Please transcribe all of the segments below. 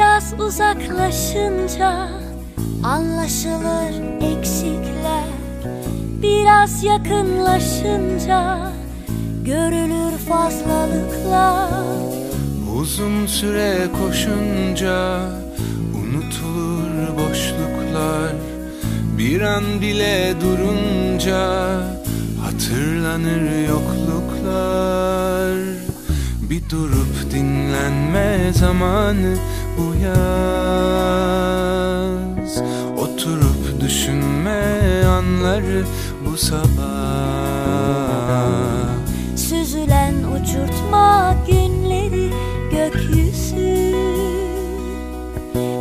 Biraz uzaklaşınca anlaşılır eksikler. Biraz yakınlaşınca görülür fazlalıklar. Uzun süre koşunca unutulur boşluklar. Bir an bile durunca hatırlanır yokluklar. Bir durup dinlenme zamanı bu yaz. Oturup düşünme anları bu sabah. Süzülen uçurtma günleri gökyüzü.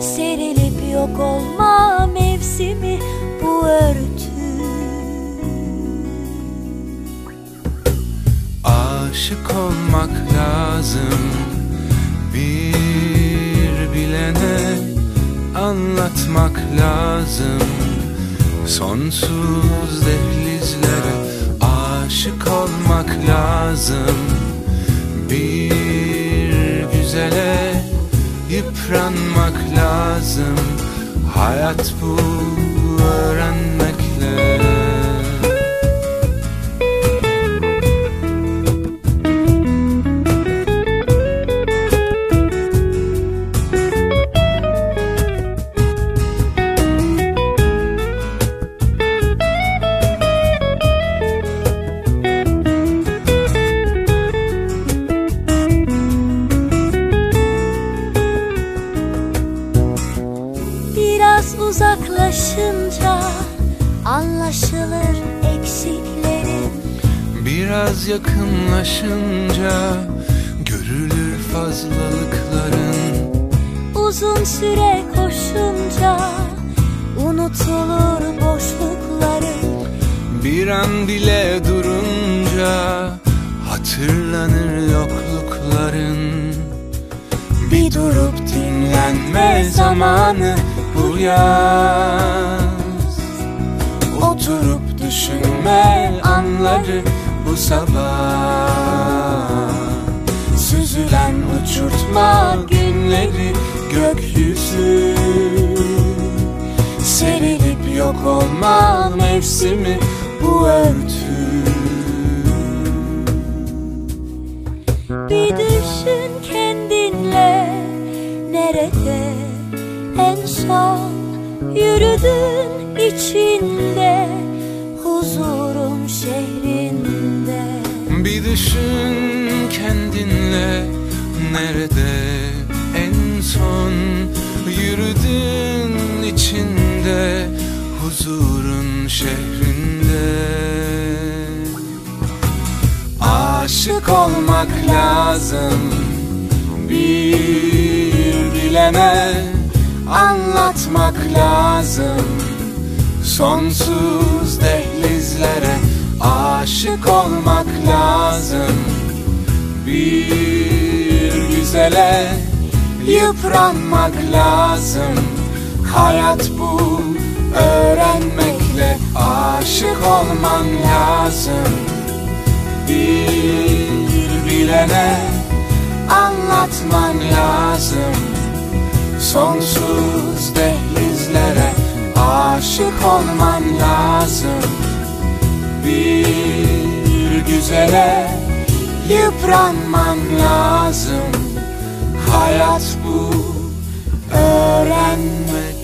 Serilip yok olma mevsimi bu örtü. Aşık olmak lazım. Bir anlatmak lazım. Sonsuz dehlizlere aşık olmak lazım. Bir güzele yıpranmak lazım. Hayat bu uzaklaşınca anlaşılır eksiklerin. Biraz yakınlaşınca görülür fazlalıkların. Uzun süre koşunca unutulur boşlukların Bir an bile durunca hatırlanır yoklukların. Bir durup dinlenme zamanı yaz. Oturup düşünme anları bu sabah. Süzülen uçurtma günleri gökyüzü. Serilip yok olma mevsimi bu örtü son yürüdün içinde huzurun şehrinde. Bir düşün kendinle nerede en son yürüdün içinde huzurun şehrinde. Aşık olmak lazım bir bilene anlatmak lazım. Sonsuz dehlizlere aşık olmak lazım. Bir güzele yıpranmak lazım. Hayat bu öğrenmekle aşık olman lazım. Bir bilene anlatman lazım. Sonsuz dehlizlere aşık olman lazım. Bir güzele yıpranman lazım. Hayat bu öğrenmek